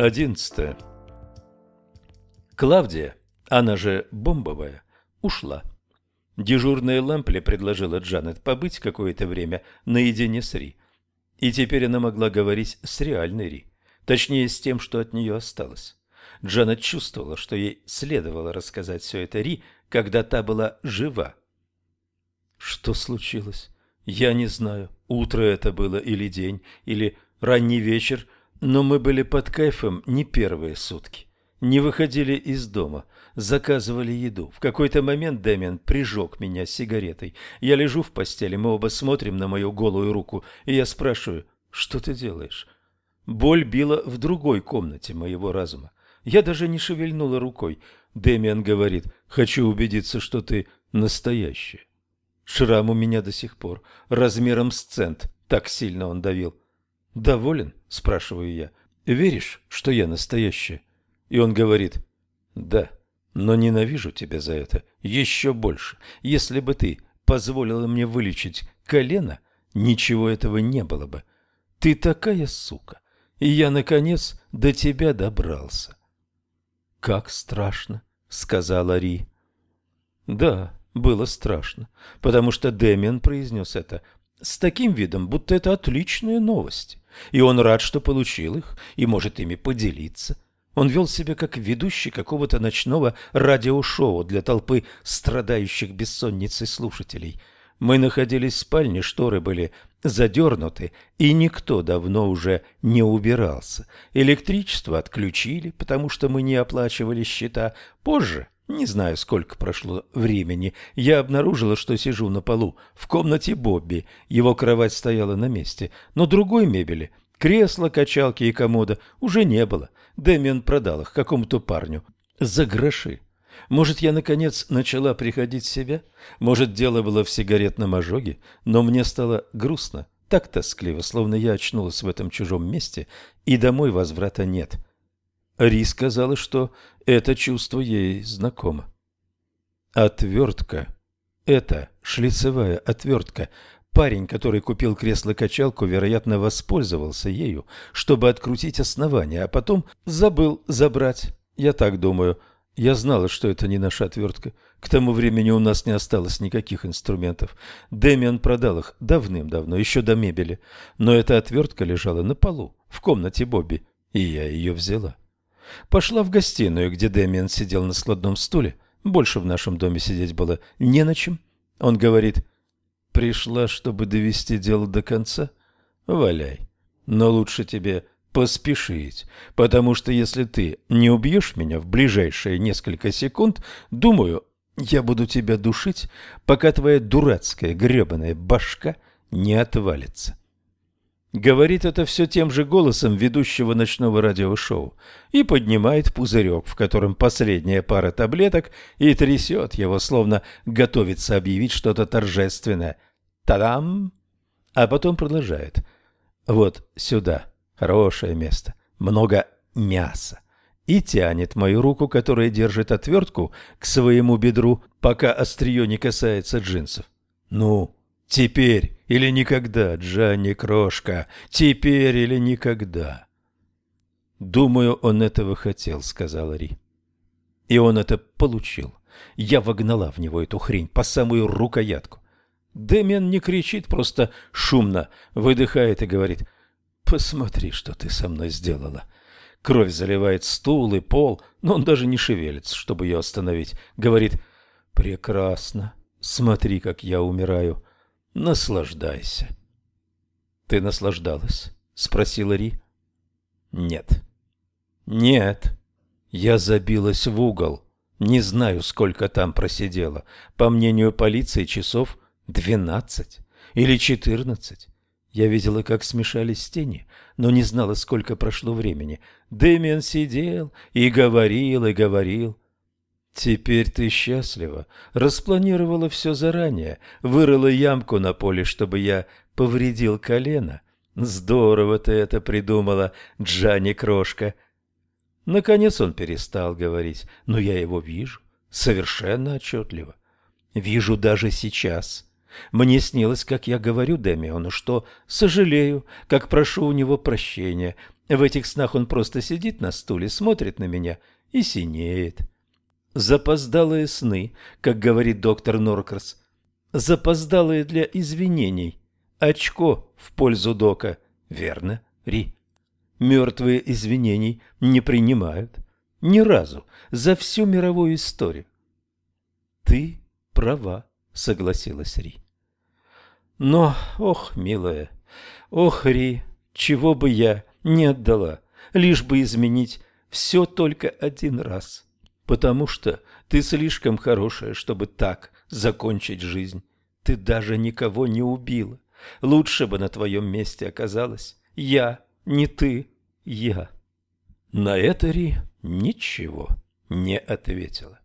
Одиннадцатое. Клавдия, она же бомбовая, ушла. Дежурная Лампли предложила Джанет побыть какое-то время наедине с Ри. И теперь она могла говорить с реальной Ри, точнее с тем, что от нее осталось. Джанет чувствовала, что ей следовало рассказать все это Ри, когда та была жива. Что случилось? Я не знаю, утро это было или день, или ранний вечер, но мы были под кайфом не первые сутки. Не выходили из дома, заказывали еду. В какой-то момент Дэмиан прижег меня сигаретой. Я лежу в постели, мы оба смотрим на мою голую руку, и я спрашиваю, что ты делаешь? Боль била в другой комнате моего разума. Я даже не шевельнула рукой. Дэмиан говорит, хочу убедиться, что ты настоящая. Шрам у меня до сих пор, размером с цент, так сильно он давил. «Доволен?» – спрашиваю я. «Веришь, что я настоящая?» И он говорит, «Да, но ненавижу тебя за это еще больше. Если бы ты позволила мне вылечить колено, ничего этого не было бы. Ты такая сука, и я, наконец, до тебя добрался». «Как страшно», — сказала Ри. «Да, было страшно, потому что Дэмиан произнес это с таким видом, будто это отличные новости, и он рад, что получил их и может ими поделиться. Он вел себя как ведущий какого-то ночного радиошоу для толпы страдающих бессонницей слушателей. Мы находились в спальне, шторы были задернуты, и никто давно уже не убирался. Электричество отключили, потому что мы не оплачивали счета. Позже не знаю, сколько прошло времени. Я обнаружила, что сижу на полу в комнате Бобби. Его кровать стояла на месте, но другой мебели, кресла, качалки и комода уже не было. Дэмиан продал их какому-то парню за гроши. Может, я, наконец, начала приходить в себя? Может, дело было в сигаретном ожоге? Но мне стало грустно, так тоскливо, словно я очнулась в этом чужом месте, и домой возврата нет. — Ри сказала, что это чувство ей знакомо. Отвертка. Это шлицевая отвертка. Парень, который купил кресло-качалку, вероятно, воспользовался ею, чтобы открутить основание, а потом забыл забрать. Я так думаю. Я знала, что это не наша отвертка. К тому времени у нас не осталось никаких инструментов. Дэмиан продал их давным-давно, еще до мебели. Но эта отвертка лежала на полу, в комнате Бобби, и я ее взяла. Пошла в гостиную, где Дэмиан сидел на складном стуле. Больше в нашем доме сидеть было не на чем. Он говорит, «Пришла, чтобы довести дело до конца? Валяй. Но лучше тебе поспешить, потому что если ты не убьешь меня в ближайшие несколько секунд, думаю, я буду тебя душить, пока твоя дурацкая гребаная башка не отвалится. Говорит это все тем же голосом ведущего ночного радиошоу и поднимает пузырек, в котором последняя пара таблеток, и трясет его, словно готовится объявить что-то торжественное. Та-дам! А потом продолжает. Вот сюда, хорошее место, много мяса. И тянет мою руку, которая держит отвертку, к своему бедру, пока острие не касается джинсов. Ну, Теперь или никогда, Джанни Крошка, теперь или никогда. Думаю, он этого хотел, сказала Ри. И он это получил. Я вогнала в него эту хрень по самую рукоятку. Дэмиан не кричит, просто шумно выдыхает и говорит, «Посмотри, что ты со мной сделала». Кровь заливает стул и пол, но он даже не шевелится, чтобы ее остановить. Говорит, «Прекрасно, смотри, как я умираю». Наслаждайся. Ты наслаждалась? Спросила Ри. Нет. Нет. Я забилась в угол. Не знаю, сколько там просидела. По мнению полиции, часов двенадцать или четырнадцать. Я видела, как смешались тени, но не знала, сколько прошло времени. Дэмиан сидел и говорил, и говорил. Теперь ты счастлива. Распланировала все заранее, вырыла ямку на поле, чтобы я повредил колено. Здорово ты это придумала, Джанни Крошка. Наконец он перестал говорить, но я его вижу, совершенно отчетливо. Вижу даже сейчас. Мне снилось, как я говорю Демиону, что сожалею, как прошу у него прощения, В этих снах он просто сидит на стуле, смотрит на меня и синеет. Запоздалые сны, как говорит доктор Норкерс. Запоздалые для извинений. Очко в пользу Дока. Верно, Ри. Мертвые извинений не принимают. Ни разу. За всю мировую историю. Ты права, согласилась Ри. Но, ох, милая, ох, Ри, чего бы я не отдала, лишь бы изменить все только один раз, потому что ты слишком хорошая, чтобы так закончить жизнь. Ты даже никого не убила. Лучше бы на твоем месте оказалась я, не ты, я. На это Ри ничего не ответила.